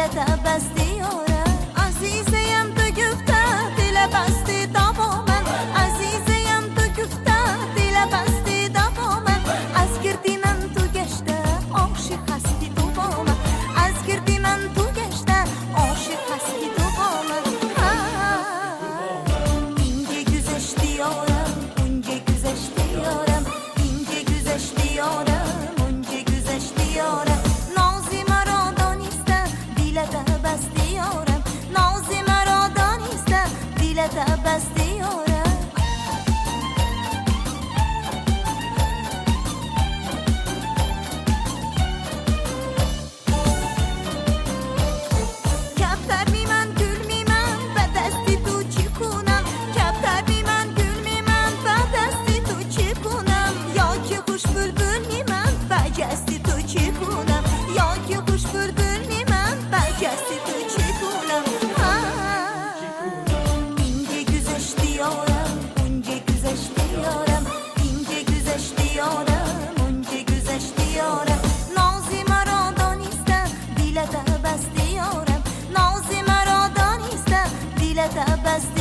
ile de sabes de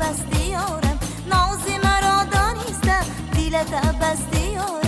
بستیارم نازی مرا دانیستم دیلت بستیارم